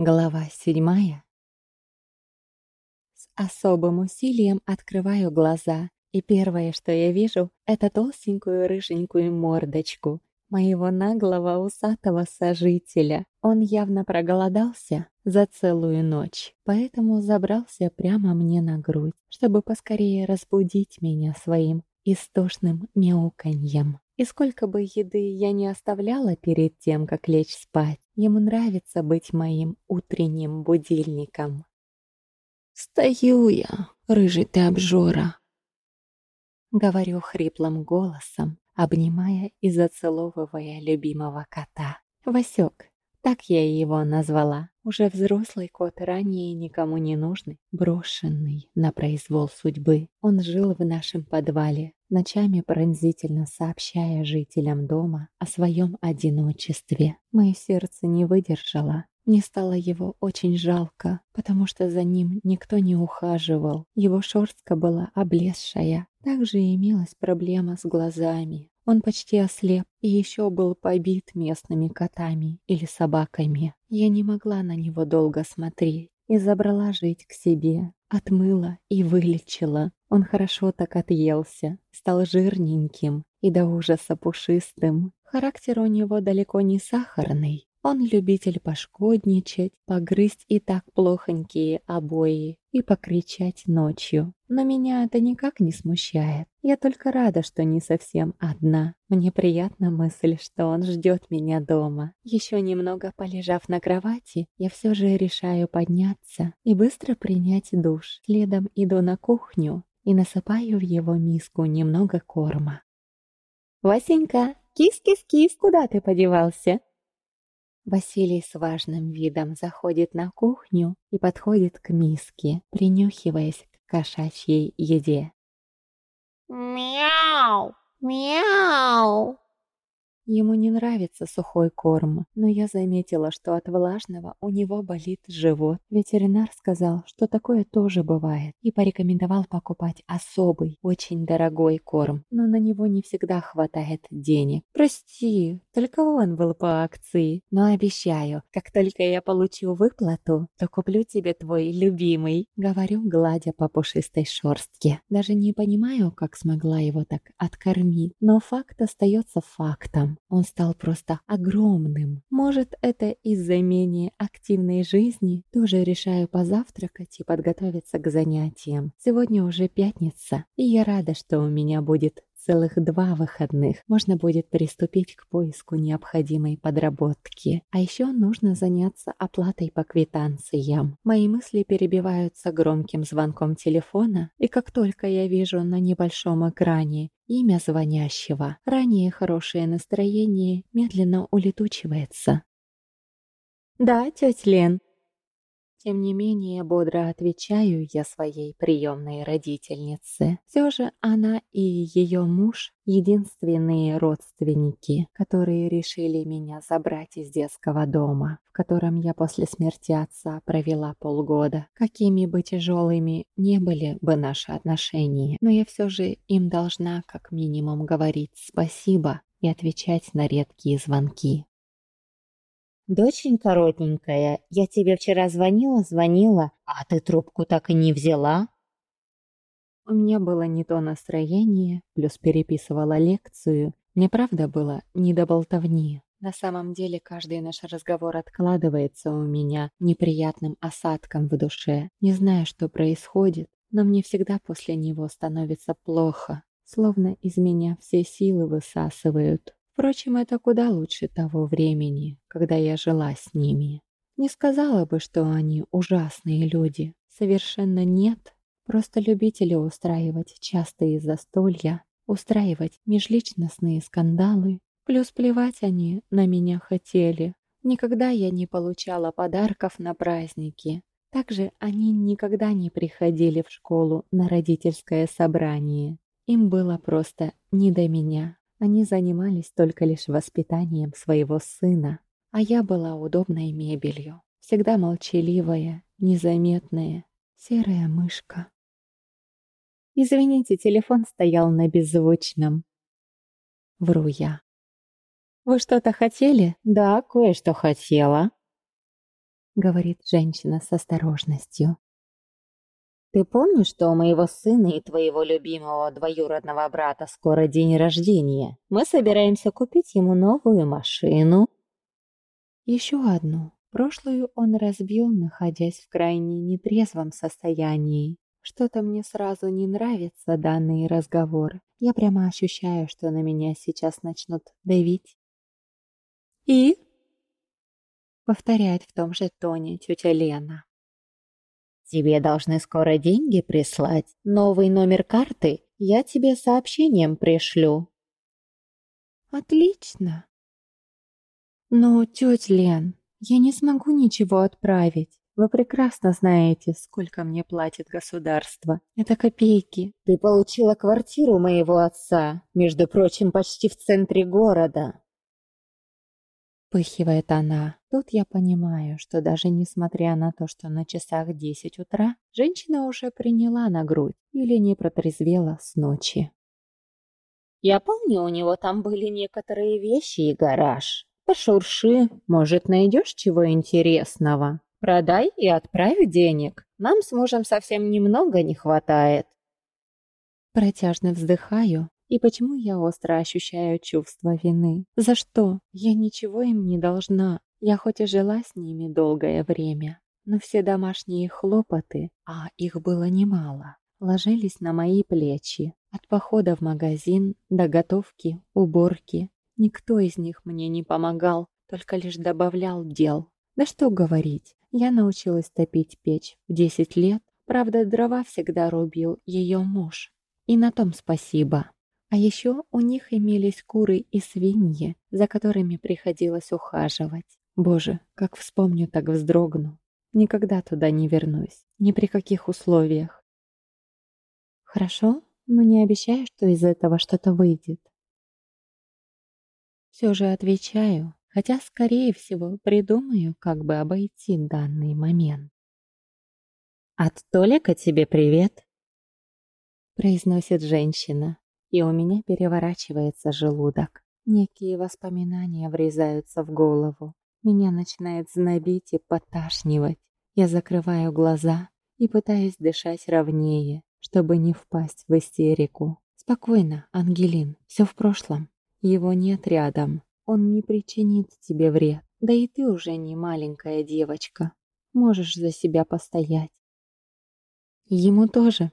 Глава седьмая. С особым усилием открываю глаза, и первое, что я вижу, это толстенькую рыженькую мордочку моего наглого усатого сожителя. Он явно проголодался за целую ночь, поэтому забрался прямо мне на грудь, чтобы поскорее разбудить меня своим истошным мяуканьем. И сколько бы еды я не оставляла перед тем, как лечь спать, ему нравится быть моим утренним будильником. «Стою я, рыжий ты обжора!» Говорю хриплым голосом, обнимая и зацеловывая любимого кота. Васек, так я его назвала. Уже взрослый кот, ранее никому не нужный, брошенный на произвол судьбы. Он жил в нашем подвале, ночами пронзительно сообщая жителям дома о своем одиночестве. Мое сердце не выдержало. Мне стало его очень жалко, потому что за ним никто не ухаживал. Его шерстка была облезшая. Также имелась проблема с глазами. Он почти ослеп и еще был побит местными котами или собаками. Я не могла на него долго смотреть и забрала жить к себе. Отмыла и вылечила. Он хорошо так отъелся, стал жирненьким и до ужаса пушистым. Характер у него далеко не сахарный, он любитель пошкодничать, погрызть и так плохонькие обои и покричать ночью. Но меня это никак не смущает. Я только рада, что не совсем одна. Мне приятна мысль, что он ждет меня дома. Еще немного полежав на кровати, я все же решаю подняться и быстро принять душ. Следом иду на кухню и насыпаю в его миску немного корма. «Васенька, кис-кис-кис, куда ты подевался?» Василий с важным видом заходит на кухню и подходит к миске, принюхиваясь к кошачьей еде. «Мяу! Мяу!» Ему не нравится сухой корм, но я заметила, что от влажного у него болит живот. Ветеринар сказал, что такое тоже бывает, и порекомендовал покупать особый, очень дорогой корм, но на него не всегда хватает денег. Прости, только он был по акции, но обещаю, как только я получу выплату, то куплю тебе твой любимый, говорю, гладя по пушистой шерстке. Даже не понимаю, как смогла его так откормить, но факт остается фактом. Он стал просто огромным. Может, это из-за менее активной жизни. Тоже решаю позавтракать и подготовиться к занятиям. Сегодня уже пятница, и я рада, что у меня будет целых два выходных можно будет приступить к поиску необходимой подработки. А еще нужно заняться оплатой по квитанциям. Мои мысли перебиваются громким звонком телефона, и как только я вижу на небольшом экране имя звонящего, ранее хорошее настроение медленно улетучивается. «Да, тетя Лен», тем не менее, бодро отвечаю я своей приемной родительнице. Все же она и ее муж — единственные родственники, которые решили меня забрать из детского дома, в котором я после смерти отца провела полгода. Какими бы тяжелыми не были бы наши отношения, но я все же им должна как минимум говорить спасибо и отвечать на редкие звонки. «Доченька родненькая, я тебе вчера звонила, звонила, а ты трубку так и не взяла?» У меня было не то настроение, плюс переписывала лекцию. Мне правда было не до болтовни. На самом деле каждый наш разговор откладывается у меня неприятным осадком в душе. Не знаю, что происходит, но мне всегда после него становится плохо, словно из меня все силы высасывают. Впрочем, это куда лучше того времени, когда я жила с ними. Не сказала бы, что они ужасные люди. Совершенно нет. Просто любители устраивать частые застолья, устраивать межличностные скандалы. Плюс плевать они на меня хотели. Никогда я не получала подарков на праздники. Также они никогда не приходили в школу на родительское собрание. Им было просто не до меня. Они занимались только лишь воспитанием своего сына, а я была удобной мебелью, всегда молчаливая, незаметная, серая мышка. Извините, телефон стоял на беззвучном. Вру я. Вы что-то хотели? Да, кое-что хотела. говорит женщина с осторожностью. Ты помнишь, что у моего сына и твоего любимого двоюродного брата скоро день рождения? Мы собираемся купить ему новую машину. Еще одну. Прошлую он разбил, находясь в крайне нетрезвом состоянии. Что-то мне сразу не нравится данный разговор. Я прямо ощущаю, что на меня сейчас начнут давить. «И?» Повторяет в том же тоне тетя Лена. Тебе должны скоро деньги прислать. Новый номер карты я тебе сообщением пришлю. Отлично. Но, тетя Лен, я не смогу ничего отправить. Вы прекрасно знаете, сколько мне платит государство. Это копейки. Ты получила квартиру моего отца, между прочим, почти в центре города. Вспыхивает она. Тут я понимаю, что даже несмотря на то, что на часах 10 утра, женщина уже приняла на грудь или не протрезвела с ночи. Я помню, у него там были некоторые вещи и гараж. Пошурши, может, найдешь чего интересного. Продай и отправь денег. Нам с мужем совсем немного не хватает. Протяжно вздыхаю и почему я остро ощущаю чувство вины? За что? Я ничего им не должна. Я хоть и жила с ними долгое время, но все домашние хлопоты, а их было немало, ложились на мои плечи. От похода в магазин до готовки, уборки. Никто из них мне не помогал, только лишь добавлял дел. Да что говорить, я научилась топить печь в 10 лет, правда, дрова всегда рубил ее муж. И на том спасибо. А еще у них имелись куры и свиньи, за которыми приходилось ухаживать. Боже, как вспомню, так вздрогну. Никогда туда не вернусь, ни при каких условиях. Хорошо, но не обещаю, что из этого что-то выйдет. Все же отвечаю, хотя, скорее всего, придумаю, как бы обойти данный момент. «От Толика тебе привет!» произносит женщина, и у меня переворачивается желудок. Некие воспоминания врезаются в голову. Меня начинает знобить и поташнивать. Я закрываю глаза и пытаюсь дышать ровнее, чтобы не впасть в истерику. Спокойно, Ангелин, все в прошлом. Его нет рядом. Он не причинит тебе вред. Да и ты уже не маленькая девочка. Можешь за себя постоять. Ему тоже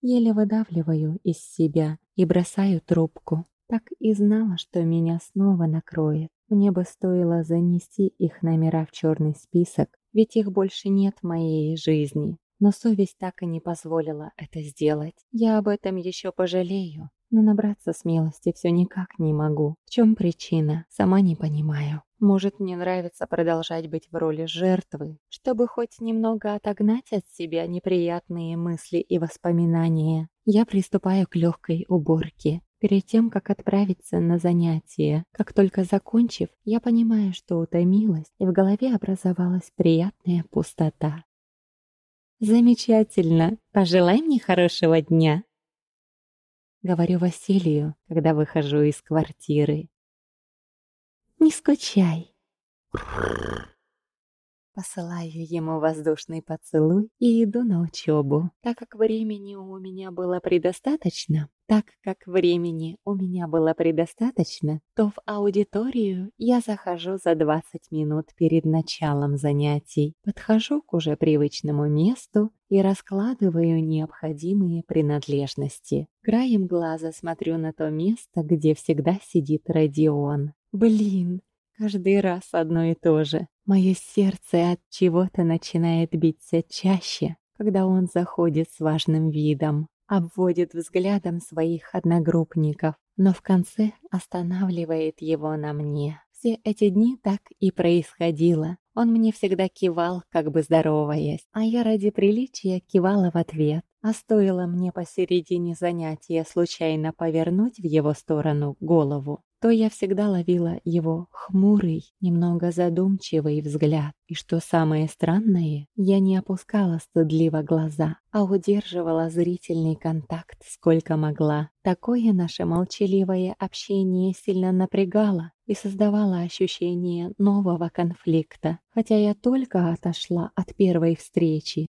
Еле выдавливаю из себя и бросаю трубку. Так и знала, что меня снова накроет. Мне бы стоило занести их номера в черный список, ведь их больше нет в моей жизни. Но совесть так и не позволила это сделать. Я об этом еще пожалею, но набраться смелости все никак не могу. В чем причина, сама не понимаю. Может, мне нравится продолжать быть в роли жертвы, чтобы хоть немного отогнать от себя неприятные мысли и воспоминания. Я приступаю к легкой уборке. Перед тем, как отправиться на занятия, как только закончив, я понимаю, что утомилась, и в голове образовалась приятная пустота. «Замечательно! Пожелай мне хорошего дня!» Говорю Василию, когда выхожу из квартиры. Не скучай. Посылаю ему воздушный поцелуй и иду на учебу. Так как времени у меня было предостаточно, так как времени у меня было предостаточно, то в аудиторию я захожу за 20 минут перед началом занятий, подхожу к уже привычному месту и раскладываю необходимые принадлежности. Краем глаза смотрю на то место, где всегда сидит Родион. Блин, каждый раз одно и то же. Мое сердце от чего-то начинает биться чаще, когда он заходит с важным видом, обводит взглядом своих одногруппников, но в конце останавливает его на мне. Все эти дни так и происходило. Он мне всегда кивал, как бы здороваясь, а я ради приличия кивала в ответ. А стоило мне посередине занятия случайно повернуть в его сторону голову, то я всегда ловила его хмурый, немного задумчивый взгляд. И что самое странное, я не опускала стыдливо глаза, а удерживала зрительный контакт сколько могла. Такое наше молчаливое общение сильно напрягало, и создавала ощущение нового конфликта, хотя я только отошла от первой встречи.